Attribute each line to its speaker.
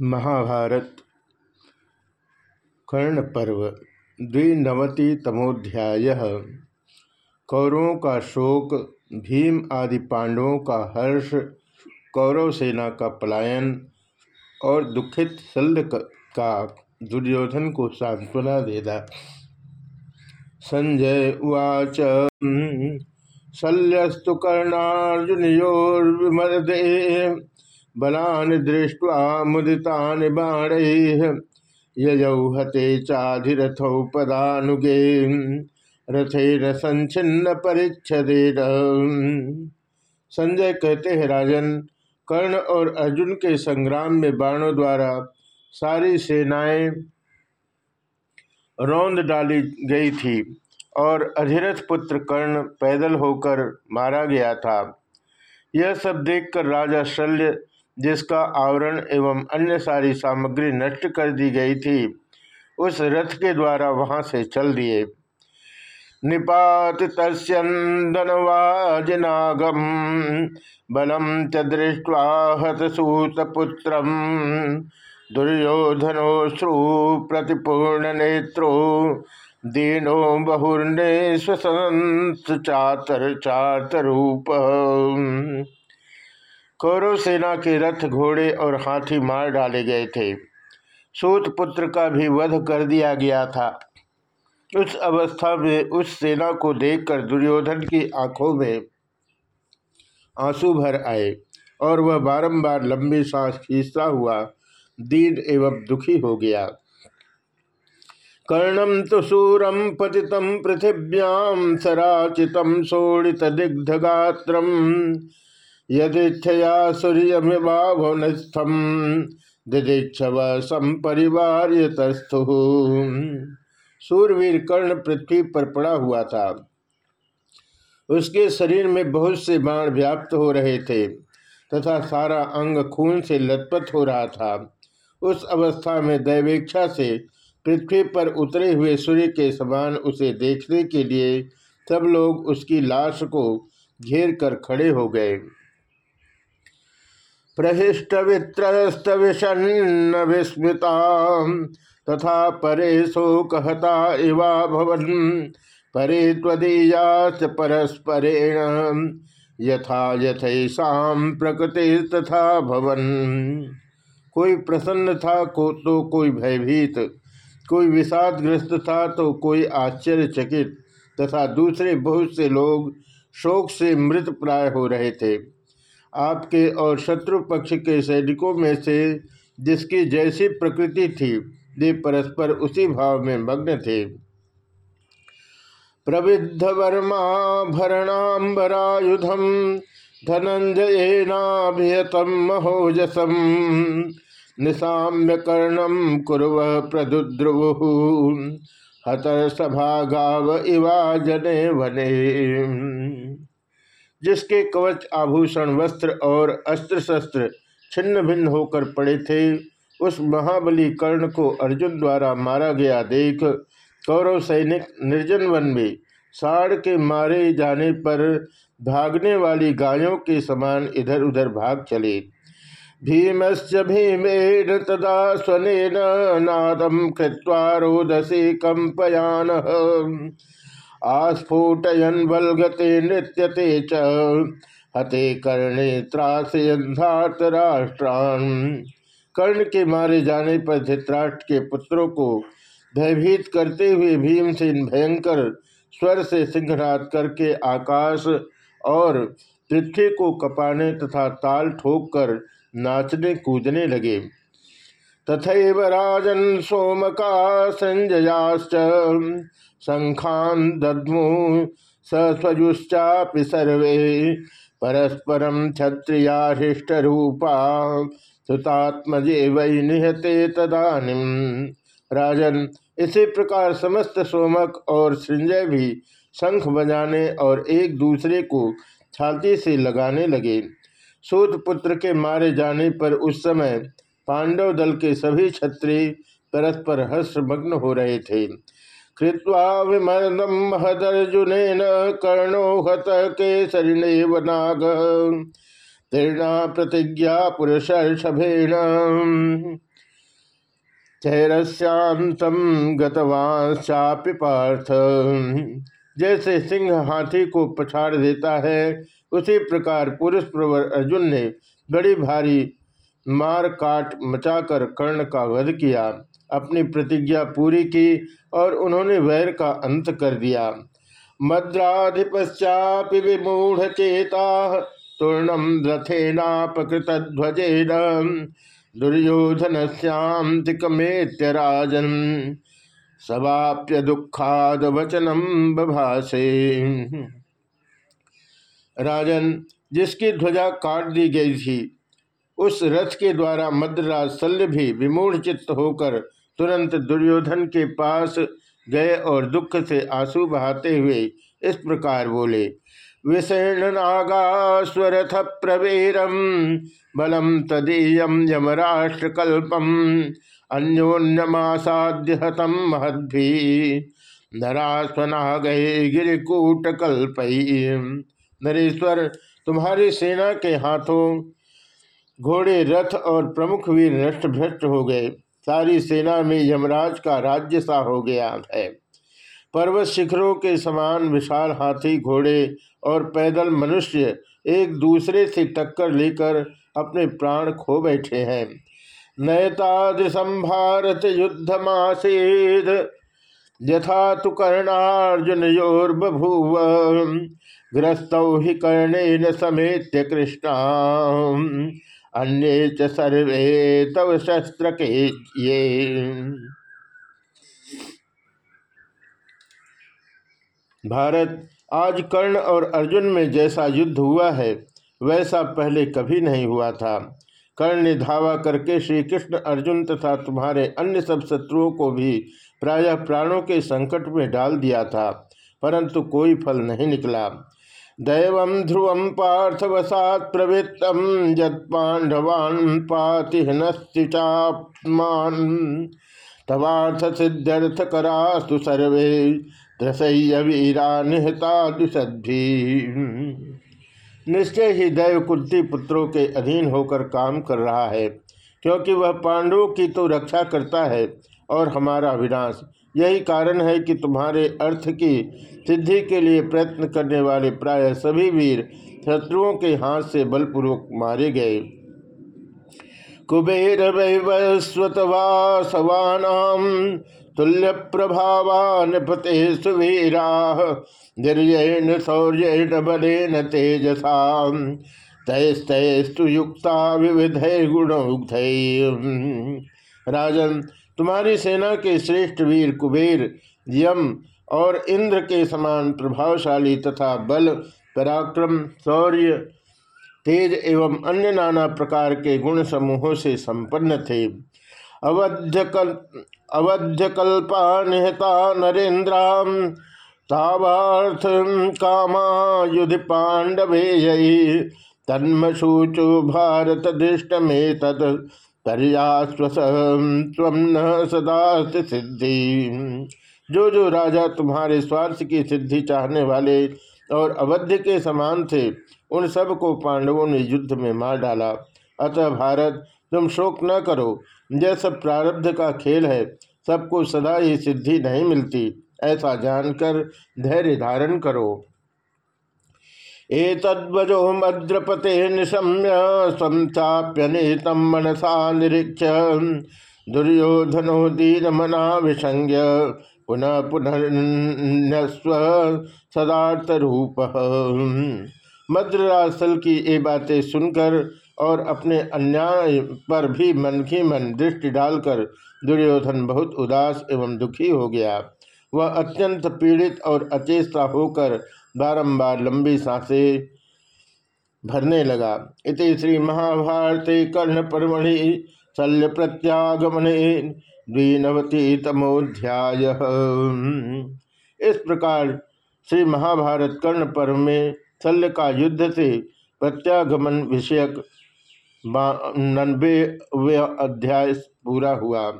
Speaker 1: महाभारत, कर्ण पर्व, द्विनवतितमोध्याय। कौरवों का शोक, भीम आदि पांडवों का हर्ष, कौरव सेना का पलायन और दुखित शल्य का दुर्योधन को सांत्वना देना। संजय उवाच, शल्यस्तु कर्णार्जुन कर्णार्जुनयोर्विमर्दे बलान दृष्ट्वा मुदितान बाण। यजौ हते चाधिरथौ पदानुगे। संचिन्न परिच्छदे संजय कहते हैं, राजन, कर्ण और अर्जुन के संग्राम में बाणों द्वारा सारी सेनाएँ रौंद डाली गई थी और अधिरथ पुत्र कर्ण पैदल होकर मारा गया था। यह सब देखकर राजा शल्य जिसका आवरण एवं अन्य सारी सामग्री नष्ट कर दी गई थी, उस रथ के द्वारा वहाँ से चल दिए। निपात तस्यन्दनवाजनागम बलम च दृष्ट्वा हतसूतपुत्र दुर्योधनोश्रु प्रतिपूर्ण नेत्रो दीनो स्वसंत चातर चातरूप। कौरव सेना के रथ घोड़े और हाथी मार डाले गए थे। सूत पुत्र का भी वध कर दिया गया था। उस अवस्था में उस सेना को देखकर दुर्योधन की आँखों में आँसू भर आए और वह बारंबार लंबी सांस खींचता हुआ दीन एवं दुखी हो गया। कर्णम तो सूरम पतितम पृथिव्याम सराचितम शोड़ित दिग्धगात्रम यदिच्छया सूर्यमिवाभुनस्थम दिदीक्षव संपरिवार तस्थु कर्ण पृथ्वी पर पड़ा हुआ था। उसके शरीर में बहुत से बाण व्याप्त हो रहे थे तथा सारा अंग खून से लथपथ हो रहा था। उस अवस्था में दैवेक्षा से पृथ्वी पर उतरे हुए सूर्य के समान उसे देखने के लिए सब लोग उसकी लाश को घेर कर खड़े हो गए। प्रहिष्टवित्रस्त विषन्न विस्मृता तथा परे शोकहता इवा भवन। परे त्वदीयाच परस्परेण। यथा यथैषा प्रकृति तथा भवन। कोई प्रसन्न था, को तो कोई भयभीत। कोई विषादग्रस्त था तो कोई आश्चर्यचकित। तथा दूसरे बहुत से लोग शोक से मृत प्राय हो रहे थे। आपके और शत्रु पक्ष के सैनिकों में से जिसकी जैसी प्रकृति थी, वे परस्पर उसी भाव में मग्न थे। प्रविद्ध वर्मा भरणाम्बरायुधम धनंजयनाभियतम महोजसम निशाम्य कर्णम कुरव प्रदुद्रुव हतर सभा गाव इवा जने वने। जिसके कवच, आभूषण, वस्त्र और अस्त्र शस्त्र छिन्न भिन्न होकर पड़े थे, उस महाबली कर्ण को अर्जुन द्वारा मारा गया देख कौरव सैनिक निर्जन वन में साढ़ के मारे जाने पर भागने वाली गायों के समान इधर उधर भाग चले। भीमस्य भीमेन तदा स्वनेन नादम कृत्वा रोदसी कंपयान आस्फुटयन बलगते नृत्यते च। हते कर्णे त्रासयंधात राष्ट्रान कर्ण के मारे जाने पर धृतराष्ट्र के पुत्रों को भयभीत करते हुए भीमसेन भयंकर स्वर से सिंहनाद करके आकाश और पृथ्वी को कपाने तथा ताल ठोक कर नाचने कूदने लगे। तथैव राजन सोमका संजयाश्च शंखान दद्मु सस्वजुश्चापि सर्वे परस्परम क्षत्रियाष्ट रूपा सुतात्मजे वै निहते तदानिम राजन, इसी प्रकार समस्त सोमक और संजय भी शंख बजाने और एक दूसरे को छाती से लगाने लगे। सूत पुत्र के मारे जाने पर उस समय पांडव दल के सभी क्षत्रिय परस्पर हर्षमग्न हो रहे थे। कृत्वा विमर्दम महदर्जुन कर्णो हत केसरिणेव नाग। तीर्णा प्रतिज्ञा पुरुषर्षभेण। चैरस्यांतम गतवाश्चापि पार्थ। जैसे सिंह हाथी को पछाड़ देता है, उसी प्रकार पुरुष प्रवर अर्जुन ने बड़ी भारी मार काट मचाकर कर्ण का वध किया, अपनी प्रतिज्ञा पूरी की और उन्होंने वैर का अंत कर दिया। मद्राधिपश्चापि विमूढ़ चेता तूर्णम रथेनापकृत ध्वजेन दुर्योधन श्यामतिकमेत्य राजन सवाप्य दुखाद वचनम बभाषे राजन, जिसकी ध्वजा काट दी गई थी उस रथ के द्वारा मद्रराज शल्य भी विमूढ़ चित्त होकर तुरंत दुर्योधन के पास गए और दुख से आँसू बहाते हुए इस प्रकार बोले विषण नागास्वरथ प्रवीरम बलम तदीयम यमराष्ट्र कल्पम अन्योन्यमासाद्य हतम महद्भी नरास्वना गए गिरिकूट कल्प नरेश्वर, तुम्हारी सेना के हाथों घोड़े, रथ और प्रमुख वीर नष्ट भ्रष्ट हो गए। सारी सेना में यमराज का राज्य सा हो गया है। पर्वत शिखरों के समान विशाल हाथी, घोड़े और पैदल मनुष्य एक दूसरे से टक्कर लेकर अपने प्राण खो बैठे हैं। नयतादृशम युद्ध मासीद यथा तो कर्णार्जुन योर्बभूव ग्रस्त ही कर्णेन समेत कृष्णा अन्य सर्वे तव शस्त्र के ये। भारत, आज कर्ण और अर्जुन में जैसा युद्ध हुआ है, वैसा पहले कभी नहीं हुआ था। कर्ण ने धावा करके श्री कृष्ण अर्जुन तथा तुम्हारे अन्य सब शत्रुओं को भी प्रायः प्राणों के संकट में डाल दिया था, परंतु कोई फल नहीं निकला। दैव ध्रुव पार्थवसात प्रवृत्तम यदपाण्डवान् पाति चात्मान तवार्थ सिद्ध्यर्थ सर्वे त्रसह्य वीरा निहता दुसद्भी निश्चय ही दैव कुर्ती पुत्रों के अधीन होकर काम कर रहा है, क्योंकि वह पांडवों की तो रक्षा करता है और हमारा विनाश यही कारण है कि तुम्हारे अर्थ की सिद्धि के लिए प्रयत्न करने वाले प्राय सभी वीर शत्रुओं के हाथ से बलपूर्वक मारे गए। कुबेर तुल्य प्रभावान पते सुवीरा शौर्यन बलेन तेजसा तैस्तु युक्ता विविध गुणोक्त राजन तुम्हारी सेना के श्रेष्ठ वीर कुबेर, यम और इंद्र के समान प्रभावशाली तथा बल, पराक्रम, शौर्य, तेज एवं अन्य नाना प्रकार के गुण समूहों से संपन्न थे। अवध्य कल निहता नरेन्द्रा तावार्थ कामा युधि पांडवे तन्मशूचो भारत दृष्ट में तद न सदा सिद्धि। जो जो राजा तुम्हारे स्वार्थ की सिद्धि चाहने वाले और अवध्य के समान थे, उन सबको पांडवों ने युद्ध में मार डाला। अतः भारत, तुम शोक न करो। यह सब प्रारब्ध का खेल है। सबको सदा ही सिद्धि नहीं मिलती, ऐसा जानकर धैर्य धारण करो। एतद्वजो मद्रपते निशम्य स्वचाप्यनिहितम मनसा निरीक्ष। दुर्योधनो दीनमना विसंज्ञ, पुनः पुनर्स्व सदार्थ रूप मद्रासल की ये बातें सुनकर और अपने अन्याय पर भी मन की मन दृष्टि डालकर दुर्योधन बहुत उदास एवं दुखी हो गया। वह अत्यंत पीड़ित और अचेष्टा होकर बारंबार लंबी साँसें भरने लगा। इति श्री महाभारती कर्ण परमणि शल्य प्रत्यागमने द्विनवति तमोध्याय इस प्रकार श्री महाभारत कर्ण पर्व में शल्य का युद्ध से प्रत्यागमन विषयक नब्बे अध्याय पूरा हुआ।